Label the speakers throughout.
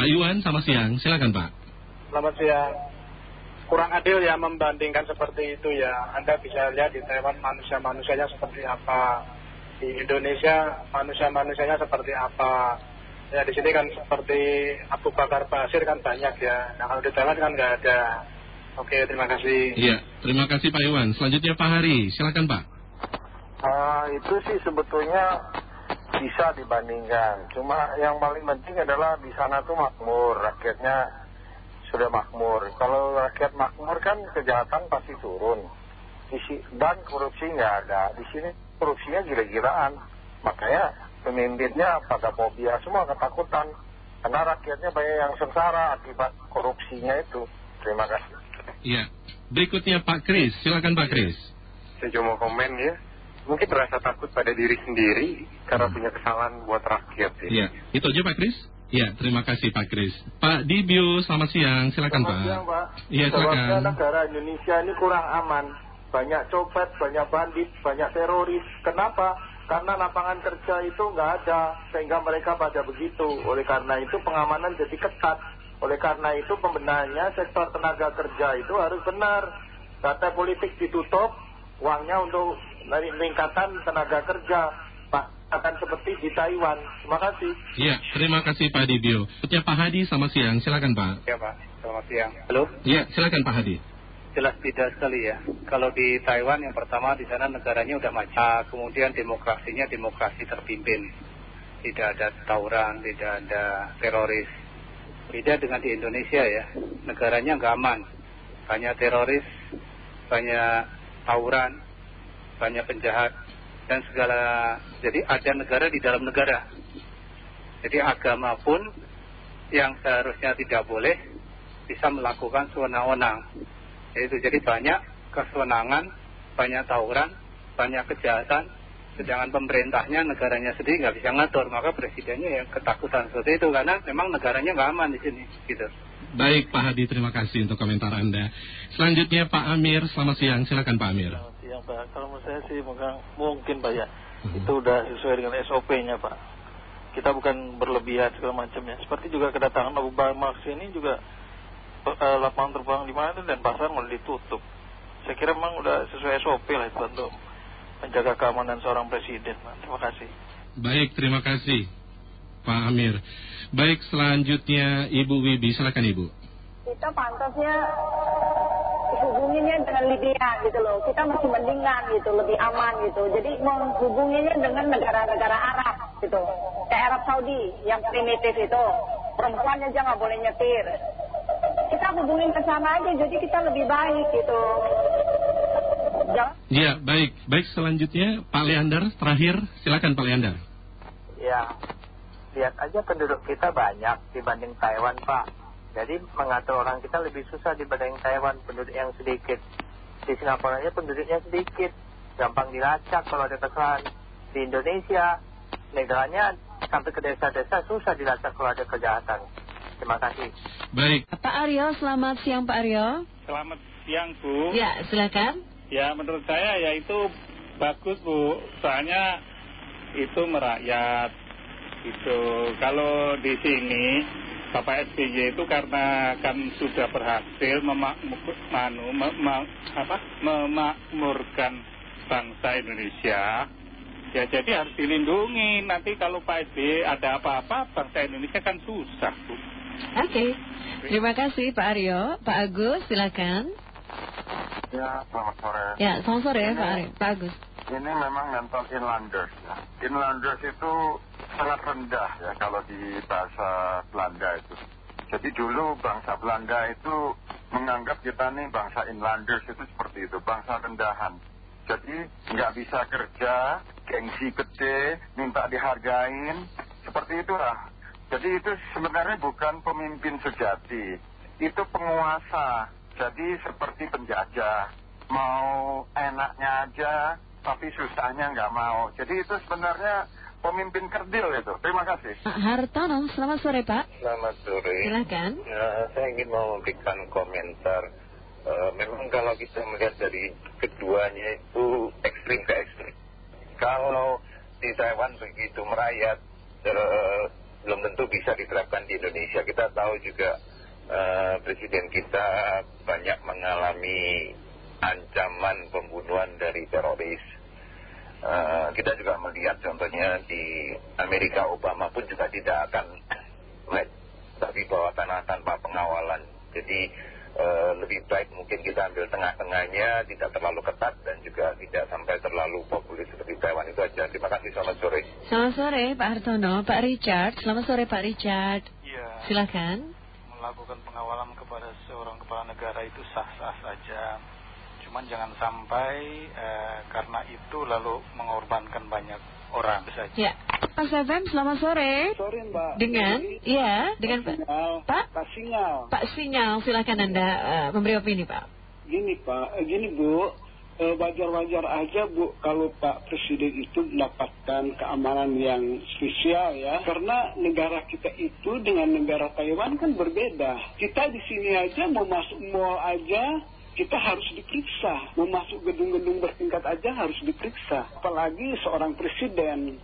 Speaker 1: Pak Iwan, selamat siang. Silakan Pak.
Speaker 2: Selamat siang. Kurang adil ya membandingkan seperti itu ya. Anda bisa lihat di Taiwan manusia-manusianya seperti apa. Di Indonesia manusia-manusianya seperti apa. Ya di sini kan seperti Abu Bakar Basir kan banyak ya. Nah kalau di Taiwan kan nggak ada. Oke, terima kasih.
Speaker 1: Iya, terima kasih Pak Iwan. Selanjutnya Pak Hari, silakan Pak.
Speaker 3: Uh, itu sih sebetulnya bisa dibandingkan. Cuma yang paling penting adalah di sana tuh makmur, rakyatnya sudah makmur. Kalau rakyat makmur kan kejahatan pasti turun. Dan korupsi nggak ada. Di sini korupsinya gila-gilaan. Makanya pemimpinnya pada fobia semua ketakutan. Karena rakyatnya banyak yang sengsara akibat korupsinya itu. Terima kasih.
Speaker 1: Iya. Berikutnya Pak Kris. Silakan Pak Kris.
Speaker 4: Saya cuma komen ya. Mungkin rasa takut pada diri sendiri karena hmm. punya kesalahan buat rakyat ya.
Speaker 1: Iya. Itu aja Pak Kris. Ya, terima kasih Pak Kris. Pak Dibio, selamat siang. Silakan
Speaker 3: selamat
Speaker 1: Pak.
Speaker 3: Siang, Pak.
Speaker 1: Iya, silakan.
Speaker 3: Negara Indonesia ini kurang aman. Banyak copet, banyak bandit, banyak teroris. Kenapa? Karena lapangan kerja itu nggak ada, sehingga mereka pada begitu. Oleh karena itu pengamanan jadi ketat. Oleh karena itu pembenahannya sektor tenaga kerja itu harus benar. Data politik ditutup, uangnya untuk peningkatan tenaga kerja akan seperti di Taiwan. Terima kasih.
Speaker 1: Iya, terima kasih Pak Dibio. Selanjutnya Pak Hadi, selamat siang. Silakan Pak.
Speaker 5: Ya Pak, selamat siang. Halo?
Speaker 1: Iya, silakan Pak Hadi.
Speaker 5: Jelas tidak sekali ya. Kalau di Taiwan yang pertama di sana negaranya udah maju. Ah, kemudian demokrasinya demokrasi terpimpin. Tidak ada tawuran, tidak ada teroris. Beda dengan di Indonesia ya. Negaranya nggak aman. Banyak teroris, banyak tawuran, banyak penjahat dan segala. Jadi ada negara di dalam negara. Jadi agama pun yang seharusnya tidak boleh bisa melakukan sewenang-wenang. Itu jadi banyak kesewenangan banyak tawuran banyak kejahatan sedangkan pemerintahnya negaranya sendiri nggak bisa ngatur. Maka presidennya yang ketakutan seperti itu karena memang negaranya nggak aman di sini gitu
Speaker 1: Baik Pak Hadi, terima kasih untuk komentar Anda. Selanjutnya Pak Amir, selamat siang. Silakan Pak Amir.
Speaker 3: Selamat siang Pak. Kalau menurut saya sih mungkin Pak ya. Hmm. Itu udah sesuai dengan SOP-nya Pak. Kita bukan berlebihan segala macamnya. Seperti juga kedatangan Abu Bakar ini juga uh, lapangan terbang di mana dan pasar mulai ditutup. Saya kira memang udah sesuai SOP lah itu untuk menjaga keamanan seorang presiden. Terima kasih.
Speaker 1: Baik, terima kasih. Pak Amir. Baik, selanjutnya Ibu Wibi, silakan Ibu.
Speaker 6: Kita pantasnya hubunginya dengan Libya gitu loh. Kita masih mendingan gitu, lebih aman gitu. Jadi menghubunginya dengan negara-negara Arab gitu. Kayak Arab Saudi yang primitif itu. Perempuan aja nggak boleh nyetir. Kita hubungin ke sana aja, jadi kita lebih baik gitu.
Speaker 1: Ya, baik. Baik, selanjutnya Pak Leander, terakhir. Silakan Pak Leander.
Speaker 7: Ya, lihat aja penduduk kita banyak dibanding Taiwan Pak. Jadi mengatur orang kita lebih susah dibanding Taiwan penduduk yang sedikit. Di Singapura aja penduduknya sedikit, gampang dilacak kalau ada kesalahan. Di Indonesia, negaranya sampai ke desa-desa susah dilacak kalau ada kejahatan. Terima kasih.
Speaker 1: Baik.
Speaker 8: Pak Aryo, selamat siang Pak Aryo.
Speaker 9: Selamat siang Bu.
Speaker 8: Ya, silakan.
Speaker 9: Ya, menurut saya ya itu bagus Bu. Soalnya itu merakyat itu Kalau di sini Bapak SBY itu karena kan sudah berhasil apa, memakmurkan bangsa Indonesia, ya jadi harus dilindungi. Nanti kalau Pak SBY ada apa-apa, bangsa Indonesia kan susah, Bu. Oke,
Speaker 8: okay. terima kasih Pak Aryo. Pak Agus, silakan.
Speaker 3: Ya, selamat sore.
Speaker 8: Ya, selamat sore Pak Aryo. Pak Agus.
Speaker 3: Ini memang mental inlanders. Ya. Inlanders itu sangat rendah ya kalau di bahasa Belanda itu. Jadi dulu bangsa Belanda itu menganggap kita nih bangsa inlanders itu seperti itu, bangsa rendahan. Jadi nggak bisa kerja, gengsi gede, minta dihargain, seperti itulah. Jadi itu sebenarnya bukan pemimpin sejati, itu penguasa. Jadi seperti penjajah, mau enaknya aja, tapi susahnya nggak mau. Jadi itu sebenarnya pemimpin kerdil itu. Terima kasih.
Speaker 8: Pak Hartono, selamat sore Pak.
Speaker 10: Selamat sore.
Speaker 8: Silakan.
Speaker 10: Ya, saya ingin mau memberikan komentar. Uh, memang kalau kita melihat dari keduanya itu ekstrim ke ekstrim. Kalau di Taiwan begitu merayat, uh, belum tentu bisa diterapkan di Indonesia. Kita tahu juga eh, Presiden kita banyak mengalami ancaman pembunuhan dari teroris. Eh, kita juga melihat contohnya di Amerika Obama pun juga tidak akan tapi bawah tanah tanpa pengawalan. Jadi eh, lebih baik mungkin kita ambil tengah-tengahnya, tidak terlalu ketat dan juga tidak sampai terlalu populis seperti Taiwan itu aja. Terima kasih, selamat sore.
Speaker 11: Selamat sore Pak Hartono, Pak Richard. Selamat sore Pak Richard.
Speaker 12: Iya.
Speaker 11: Silakan.
Speaker 12: Melakukan pengawalan kepada seorang kepala negara itu sah-sah saja. Cuman jangan sampai eh, karena itu lalu mengorbankan banyak orang saja.
Speaker 11: Ya. Mas FM, selamat sore.
Speaker 13: Sore Mbak.
Speaker 11: Dengan, iya, dengan Pak. Pak?
Speaker 13: Pak Sinyal.
Speaker 11: Pak Sinyal, silakan Anda eh, memberi opini Pak.
Speaker 13: Gini Pak, eh, gini Bu, eh, wajar-wajar aja Bu kalau Pak Presiden itu mendapatkan keamanan yang spesial ya. Karena negara kita itu dengan negara Taiwan kan berbeda. Kita di sini aja mau masuk mall aja kita harus diperiksa. Mau masuk gedung-gedung bertingkat aja harus diperiksa. Apalagi seorang presiden.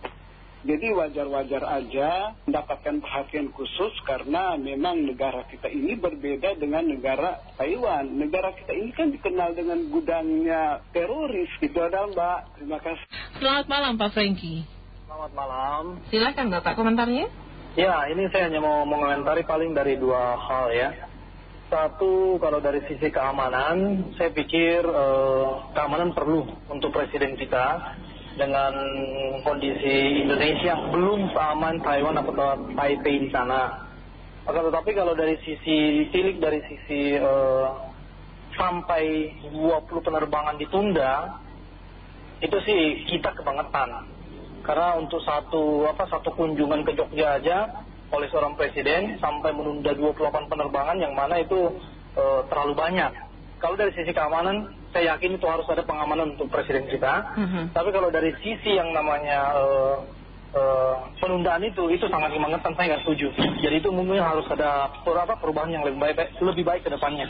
Speaker 13: Jadi wajar-wajar aja mendapatkan perhatian khusus karena memang negara kita ini berbeda dengan negara Taiwan. Negara kita ini kan dikenal dengan gudangnya teroris. Itu adalah Mbak. Terima kasih.
Speaker 11: Selamat malam Pak Franky.
Speaker 2: Selamat malam.
Speaker 11: Silakan Bapak komentarnya.
Speaker 2: Ya, ini saya hanya mau mengomentari paling dari dua hal ya. Satu, kalau dari sisi keamanan, saya pikir eh, keamanan perlu untuk presiden kita dengan kondisi Indonesia belum seaman Taiwan atau Taipei di sana. Akan tetapi kalau dari sisi tilik dari sisi eh, sampai 20 penerbangan ditunda, itu sih kita kebangetan. Karena untuk satu apa satu kunjungan ke Jogja aja oleh seorang presiden sampai menunda 28 penerbangan yang mana itu eh, terlalu banyak. Kalau dari sisi keamanan, saya yakin itu harus ada pengamanan untuk presiden kita. Tapi kalau dari sisi yang namanya eh, eh, penundaan itu, itu sangat kebangetan, saya nggak setuju. Jadi itu mungkin harus ada apa, perubahan yang lebih baik, lebih baik ke depannya.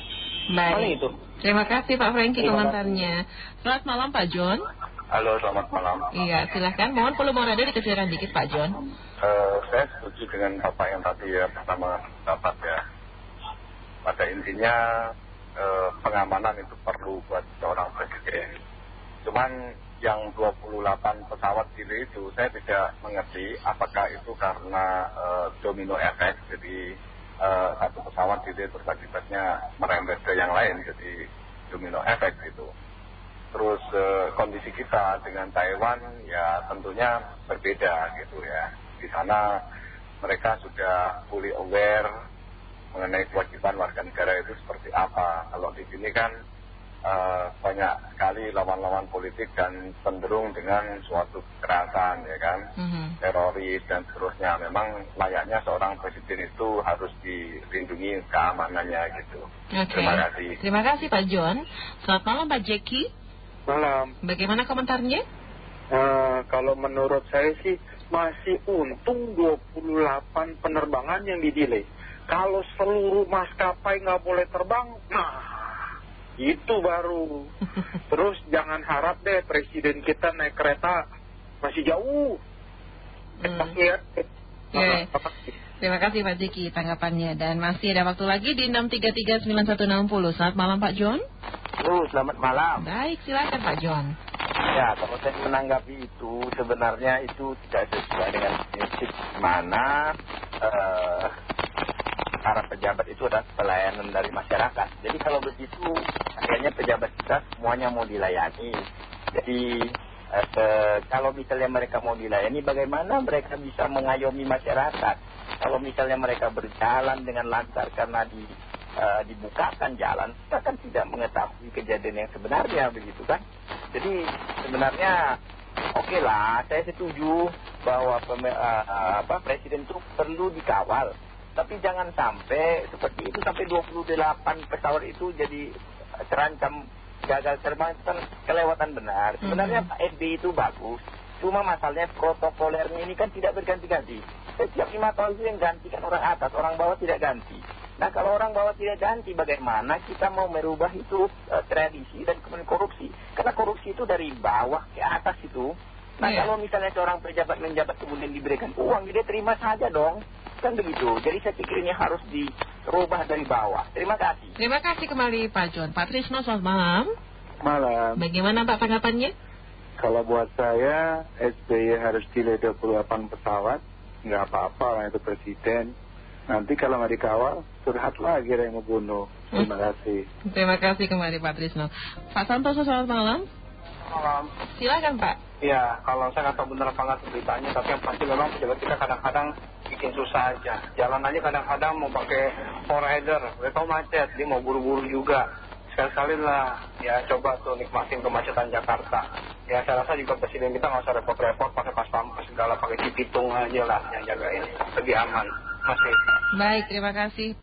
Speaker 2: Paling
Speaker 11: Baik.
Speaker 2: itu.
Speaker 11: Terima kasih Pak Franky komentarnya. Selamat malam Pak John.
Speaker 14: Halo, selamat malam.
Speaker 11: Iya, silakan. Mohon volume radio dikecilkan dikit Pak John.
Speaker 14: Eh, saya setuju dengan Bapak yang tadi ya pertama dapat ya. Pada intinya eh, pengamanan itu perlu buat seorang presiden. Cuman yang 28 pesawat delay itu saya tidak mengerti apakah itu karena eh, domino efek. Jadi satu pesawat delay terus akibatnya merembet ke yang lain jadi domino efek gitu. Terus eh, kondisi kita dengan Taiwan ya tentunya berbeda gitu ya. Di sana mereka sudah fully aware mengenai kewajiban warga negara itu seperti apa. Kalau di sini kan eh, banyak sekali lawan-lawan politik dan cenderung dengan suatu kekerasan ya kan, teroris dan seterusnya. Memang layaknya seorang presiden itu harus dilindungi keamanannya gitu. Terima kasih.
Speaker 11: Terima kasih Pak John. Selamat malam Pak Jackie.
Speaker 15: Malam.
Speaker 11: Bagaimana komentarnya?
Speaker 15: Eh, kalau menurut saya sih masih untung 28 penerbangan yang didelay. Kalau seluruh maskapai nggak boleh terbang, nah itu baru. Terus jangan harap deh presiden kita naik kereta masih jauh. Ya.
Speaker 11: Oke. Terima kasih Pak Jeki tanggapannya dan masih ada waktu lagi di 6339160. Selamat malam Pak John.
Speaker 16: Halo, selamat malam.
Speaker 11: Baik, silakan Pak John.
Speaker 16: Ya, kalau saya menanggapi itu sebenarnya itu tidak sesuai dengan prinsip mana eh, para pejabat itu adalah pelayanan dari masyarakat. Jadi kalau begitu, akhirnya pejabat kita semuanya mau dilayani. Jadi eh, kalau misalnya mereka mau dilayani, bagaimana mereka bisa mengayomi masyarakat? Kalau misalnya mereka berjalan dengan lancar karena di eh, dibukakan jalan, kita kan tidak mengetahui kejadian yang sebenarnya begitu kan? Jadi sebenarnya oke lah, saya setuju bahwa peme- eh, apa, presiden itu perlu dikawal. Tapi jangan sampai seperti itu sampai 28 pesawat itu jadi terancam gagal terbang itu kan kelewatan benar. Sebenarnya Pak SBY itu bagus. Cuma masalahnya protokolernya ini kan tidak berganti-ganti. Setiap lima tahun itu yang ganti kan orang atas, orang bawah tidak ganti. Nah kalau orang bawah tidak ganti bagaimana kita mau merubah itu eh, tradisi dan kemudian korupsi. Karena korupsi itu dari bawah ke atas itu. Nah
Speaker 11: Iya.
Speaker 16: kalau misalnya seorang pejabat menjabat kemudian diberikan uang, dia terima saja dong. Kan begitu. Jadi saya pikir ini harus dirubah dari bawah. Terima kasih.
Speaker 11: Terima kasih kembali Pak John. Pak Trisno, selamat malam.
Speaker 17: Malam.
Speaker 11: Bagaimana Pak tanggapannya?
Speaker 17: Kalau buat saya, SBY harus delay 28 pesawat. Nggak apa-apa lah itu presiden. Nanti kalau nggak dikawal, curhat lagi ada yang mau bunuh. Terima kasih.
Speaker 11: Terima kasih kembali Pak Trisno. Pak Santoso, selamat malam.
Speaker 15: Malam.
Speaker 11: Silakan Pak.
Speaker 15: Ya, kalau saya nggak tahu benar apa nggak beritanya, tapi yang pasti memang pejabat kita kadang-kadang bikin susah aja. Jalan aja kadang-kadang mau pakai rider, udah tau macet, dia mau buru-buru juga. Sekali-sekali lah, ya coba tuh nikmatin kemacetan Jakarta. Ya saya rasa juga presiden kita nggak usah repot-repot pakai pas pampres segala, pakai cipitung aja lah yang jagain, lebih aman.
Speaker 11: Baik, terima kasih.